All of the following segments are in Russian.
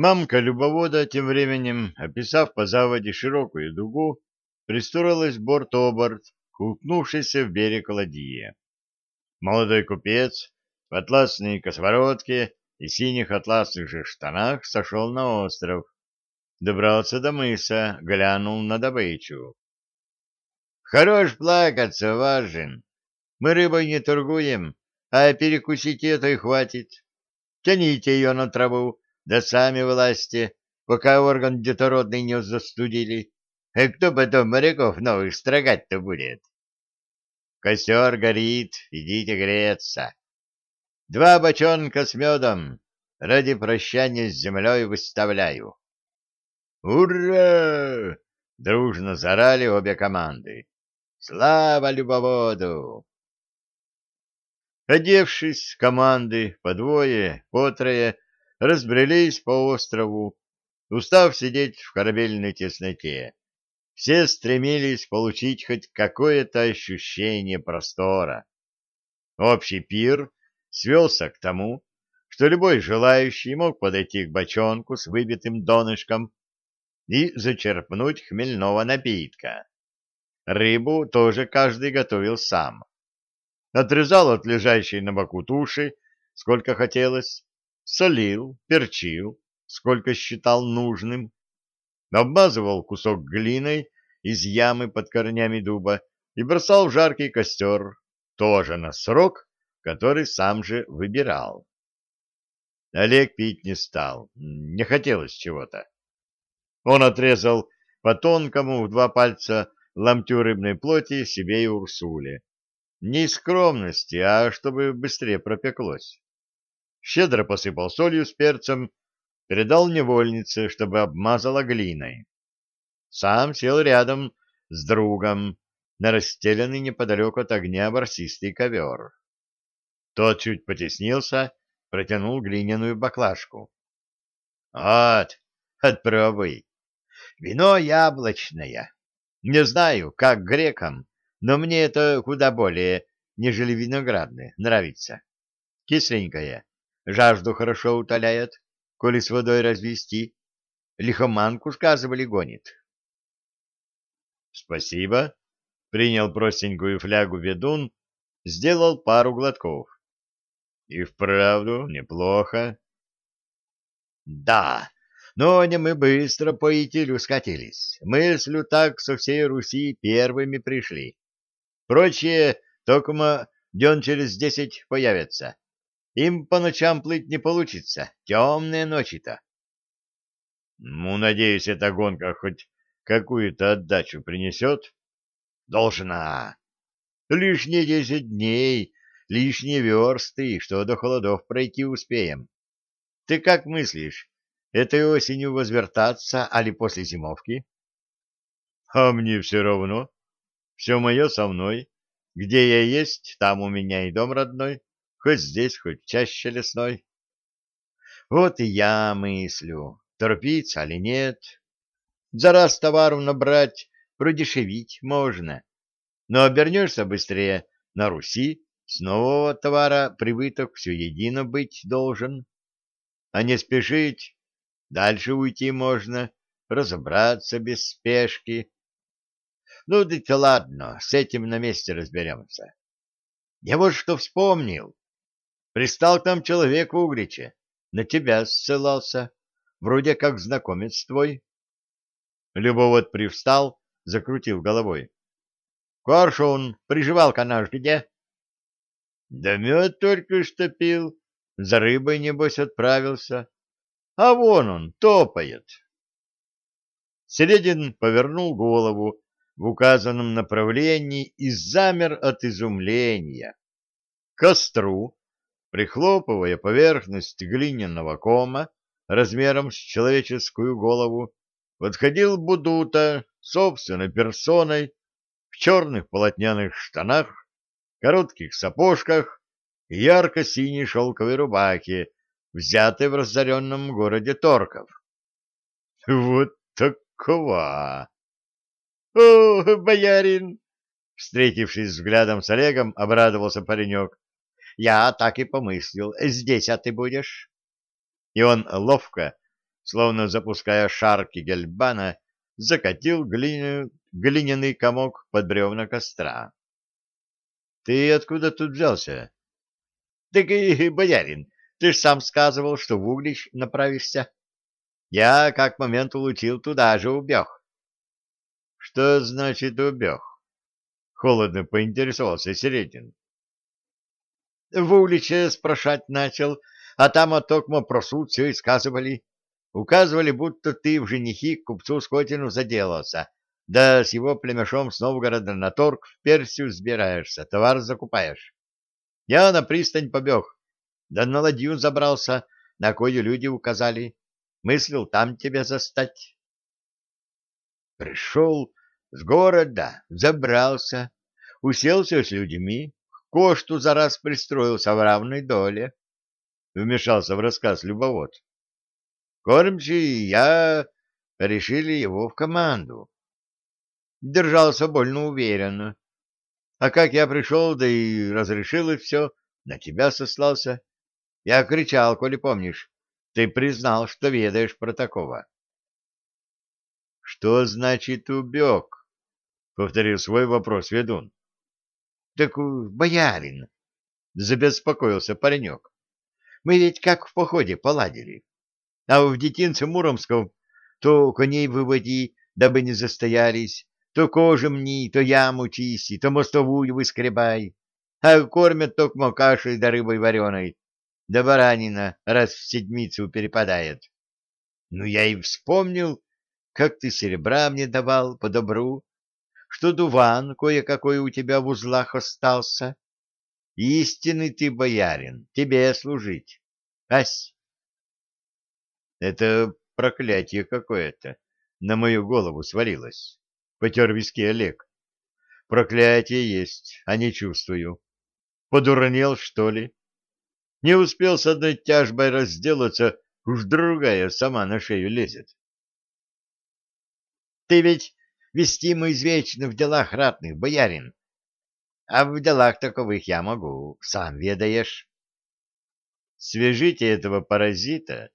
Мамка любовода, тем временем, описав по заводе широкую дугу, пристроилась борт-оборт к уткнувшейся в берег ладье. Молодой купец в атласной косоворотке и синих атласных же штанах сошел на остров. Добрался до мыса, глянул на добычу. — Хорош плакаться, важен. Мы рыбой не торгуем, а перекусить это и хватит. Тяните ее на траву, да сами власти, пока орган детородный не застудили. А кто потом моряков новых строгать-то будет? Костер горит, идите греться. Два бочонка с медом ради прощания с землей выставляю. «Ура!» — дружно зарали обе команды. «Слава любоводу!» Одевшись, команды по двое, по трое, разбрелись по острову, устав сидеть в корабельной тесноте. Все стремились получить хоть какое-то ощущение простора. Общий пир свелся к тому, что любой желающий мог подойти к бочонку с выбитым донышком и зачерпнуть хмельного напитка. Рыбу тоже каждый готовил сам. Отрезал от лежащей на боку туши, сколько хотелось, солил, перчил, сколько считал нужным, обмазывал кусок глиной из ямы под корнями дуба и бросал в жаркий костер, тоже на срок, который сам же выбирал. Олег пить не стал, не хотелось чего-то. Он отрезал по тонкому в два пальца ломтю рыбной плоти себе и Урсуле. Не из скромности, а чтобы быстрее пропеклось. Щедро посыпал солью с перцем, передал невольнице, чтобы обмазала глиной. Сам сел рядом с другом на расстеленный неподалеку от огня ворсистый ковер. Тот чуть потеснился, протянул глиняную баклажку. — Вот, отпробуй. Вино яблочное. Не знаю, как грекам, но мне это куда более, нежели виноградное, нравится. Кисленькое, жажду хорошо утоляет, коли с водой развести. Лихоманку, сказывали, гонит. Спасибо. Принял простенькую флягу ведун, сделал пару глотков. И вправду неплохо. Да, но не мы быстро по Итилю скатились. Мыслю так со всей Руси первыми пришли. Прочие только дён через десять появятся. Им по ночам плыть не получится. Темные ночи-то. Ну, надеюсь, эта гонка хоть какую-то отдачу принесет. Должна. Лишние десять дней, лишние версты, что до холодов пройти успеем. Ты как мыслишь, Этой осенью возвертаться, али после зимовки? А мне все равно. Все мое со мной. Где я есть, там у меня и дом родной. Хоть здесь, хоть чаще лесной. Вот и я мыслю, торопиться или нет. За раз товару набрать, продешевить можно. Но обернешься быстрее на Руси, с нового товара прибыток все едино быть должен. А не спешить Дальше уйти можно, разобраться без спешки. Ну, да ладно, с этим на месте разберемся. Я вот что вспомнил. Пристал к нам человек в Угличе, на тебя ссылался, вроде как знакомец твой. Любовод привстал, закрутил головой. Коршун, приживалка наш где? Да мед только что пил, за рыбой, небось, отправился. А вон он, топает. Середин повернул голову в указанном направлении и замер от изумления. К костру, прихлопывая поверхность глиняного кома размером с человеческую голову, подходил Будута собственной персоной в черных полотняных штанах, коротких сапожках и ярко-синей шелковой рубахе взятый в разоренном городе Торков. Вот такова! О, боярин! Встретившись взглядом с Олегом, обрадовался паренек. Я так и помыслил, здесь а ты будешь. И он ловко, словно запуская шарки гельбана, закатил глиня... глиняный комок под бревна костра. — Ты откуда тут взялся? — Так и, боярин, ты ж сам сказывал, что в Углич направишься. Я, как момент улучил, туда же убег. — Что значит убег? — холодно поинтересовался Середин. — В Угличе спрашать начал, а там от Токма про суд все и сказывали. Указывали, будто ты в женихи к купцу Скотину заделался, да с его племешом с Новгорода на торг в Персию сбираешься, товар закупаешь. Я на пристань побег, да на ладью забрался, на кою люди указали. Мыслил там тебя застать. Пришел с города, забрался, уселся с людьми, кошту за раз пристроился в равной доле. Вмешался в рассказ любовод. Кормчий и я решили его в команду. Держался больно уверенно. А как я пришел, да и разрешил и все, на тебя сослался. Я кричал, коли помнишь. Ты признал, что ведаешь про такого. — Что значит убег? — повторил свой вопрос ведун. — Так, боярин, — забеспокоился паренек, — мы ведь как в походе поладили. А в детинце Муромском то коней выводи, дабы не застоялись, то кожу мни, то яму чисти, то мостовую выскребай. А кормят только кашей да рыбой вареной, да баранина раз в седмицу перепадает. Ну, я и вспомнил, как ты серебра мне давал по добру, что дуван кое-какой у тебя в узлах остался. Истинный ты, боярин, тебе служить. Ась! Это проклятие какое-то на мою голову свалилось. Потер виски Олег. Проклятие есть, а не чувствую. Подурнел, что ли? Не успел с одной тяжбой разделаться, уж другая сама на шею лезет. Ты ведь вестимо извечно в делах ратных, боярин. А в делах таковых я могу, сам ведаешь. Свяжите этого паразита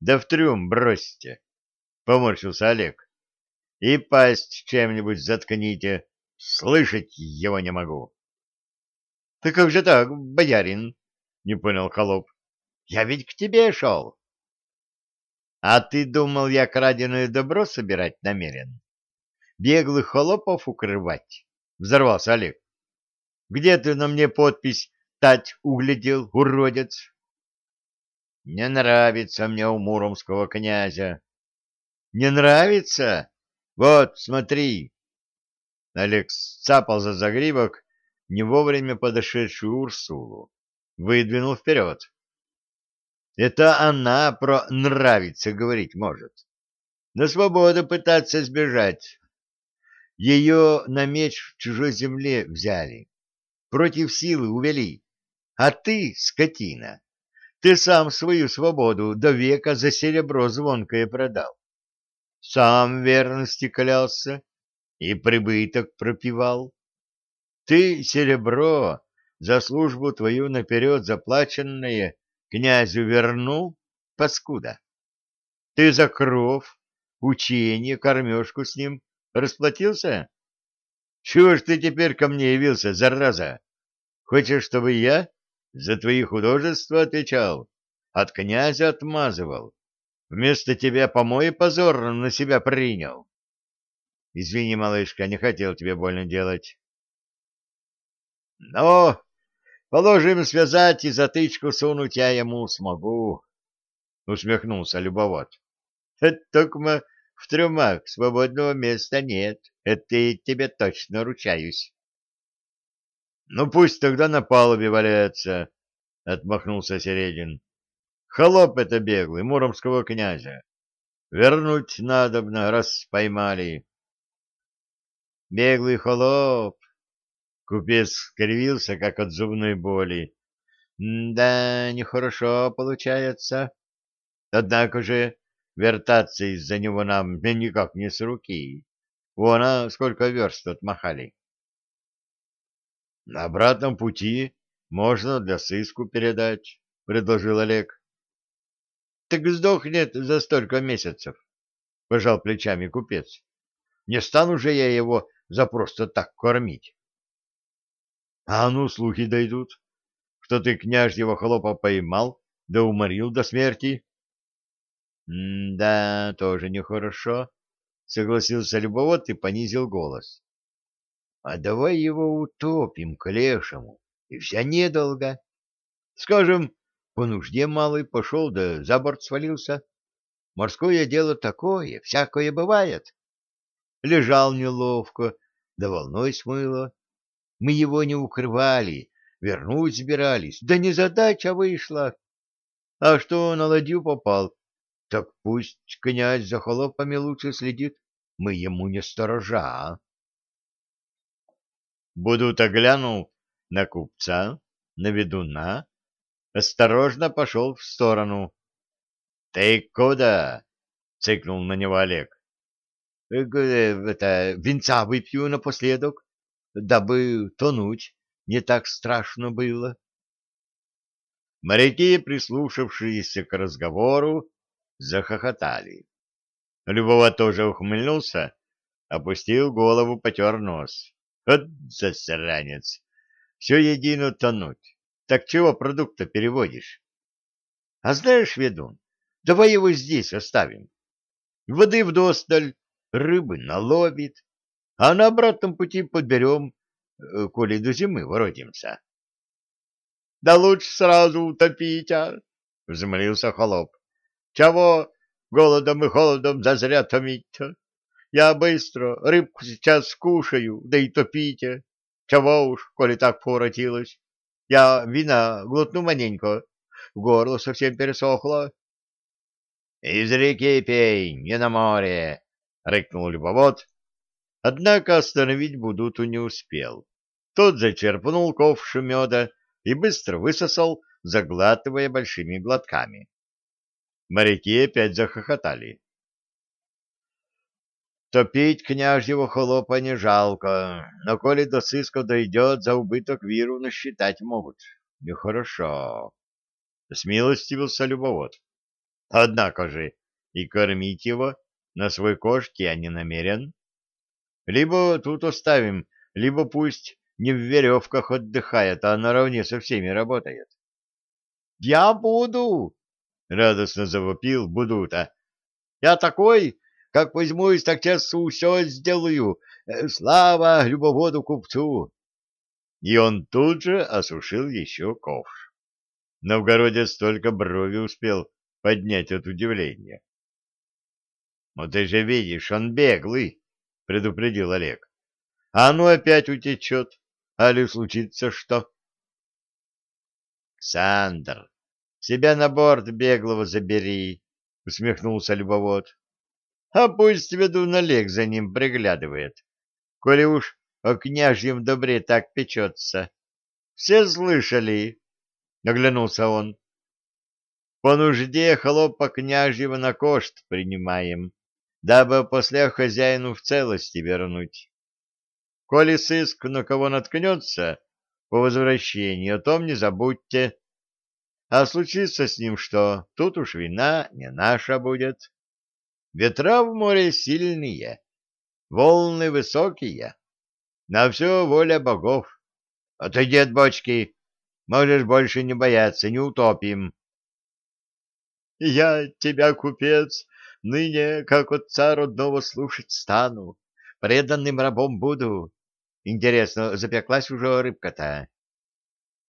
да в трюм бросьте, — поморщился Олег. — И пасть чем-нибудь заткните, слышать его не могу. — Ты как же так, боярин? — не понял холоп. — Я ведь к тебе шел. — А ты думал, я краденое добро собирать намерен? Беглых холопов укрывать? — взорвался Олег. — Где ты на мне подпись «Тать углядел, уродец»? Не нравится мне у муромского князя. Не нравится? Вот, смотри. Олег цапал за загривок не вовремя подошедшую Урсулу. Выдвинул вперед. Это она про «нравится» говорить может. На свободу пытаться сбежать. Ее на меч в чужой земле взяли. Против силы увели. А ты, скотина, ты сам свою свободу до века за серебро звонкое продал. Сам верности клялся и прибыток пропивал. Ты серебро за службу твою наперед заплаченное князю вернул, паскуда. Ты за кров, учение, кормежку с ним расплатился? Чего ж ты теперь ко мне явился, зараза? Хочешь, чтобы я за твои художества отвечал, от князя отмазывал. Вместо тебя помой позорно на себя принял. Извини, малышка, не хотел тебе больно делать. Но, положим, связать и затычку сунуть я ему смогу, — усмехнулся любовод. — Только в трюмах свободного места нет, это и тебе точно ручаюсь. Ну пусть тогда на палубе валяется, — отмахнулся Середин. Холоп это беглый, муромского князя. Вернуть надобно, раз поймали. Беглый холоп. Купец скривился, как от зубной боли. Да, нехорошо получается. Однако же вертаться из-за него нам никак не с руки. Вон, а сколько верст отмахали. На обратном пути можно для сыску передать, — предложил Олег. Так сдохнет за столько месяцев, — пожал плечами купец. Не стану же я его за просто так кормить. А ну, слухи дойдут, что ты княжьего холопа поймал, да уморил до смерти. — Да, тоже нехорошо, — согласился любовод и понизил голос. — А давай его утопим к лешему, и вся недолго. Скажем, по нужде малый пошел, да за борт свалился. Морское дело такое, всякое бывает. Лежал неловко, да волной смыло. Мы его не укрывали, вернуть собирались, да не задача вышла. А что на ладью попал, так пусть князь за холопами лучше следит, мы ему не сторожа. Будут глянул на купца, на ведуна, осторожно пошел в сторону. — Ты куда? — цикнул на него Олег. — Это, венца выпью напоследок, дабы тонуть не так страшно было. Моряки, прислушавшиеся к разговору, захохотали. Любова тоже ухмыльнулся, опустил голову, потер нос. Вот засранец! Все едино тонуть. Так чего продукта переводишь? А знаешь, ведун, давай его здесь оставим. Воды вдосталь, рыбы наловит, а на обратном пути подберем, э, коли до зимы воротимся. — Да лучше сразу утопить, а? — взмолился холоп. — Чего голодом и холодом зазря томить-то? Я быстро рыбку сейчас скушаю, да и топите. Чего уж, коли так поворотилось. Я вина глотну маленько, горло совсем пересохло. — Из реки пей, не на море, — рыкнул любовод. Однако остановить Будуту не успел. Тот зачерпнул ковш меда и быстро высосал, заглатывая большими глотками. Моряки опять захохотали. Топить княжьего холопа не жалко, но коли до сысков дойдет, за убыток виру насчитать могут. Нехорошо. Смилостивился любовод. Однако же и кормить его на свой кошк я не намерен. Либо тут оставим, либо пусть не в веревках отдыхает, а наравне со всеми работает. — Я буду! — радостно завопил Будута. — Я такой, как возьмусь, так часу все сделаю. Э, слава любоводу купцу! И он тут же осушил еще ковш. Новгородец столько брови успел поднять от удивления. — Ну ты же видишь, он беглый, — предупредил Олег. — А ну опять утечет, али случится что? — Сандр, себя на борт беглого забери, — усмехнулся любовод а пусть ведун Олег за ним приглядывает, коли уж о княжьем добре так печется. Все слышали, — оглянулся он. По нужде холопа княжьего на кошт принимаем, дабы после хозяину в целости вернуть. Коли сыск на кого наткнется по возвращении, о том не забудьте. А случится с ним что, тут уж вина не наша будет. Ветра в море сильные, волны высокие. На все воля богов. Отойди от бочки. Можешь больше не бояться, не утопим. Я тебя, купец, ныне, как отца родного, слушать стану. Преданным рабом буду. Интересно, запеклась уже рыбка-то?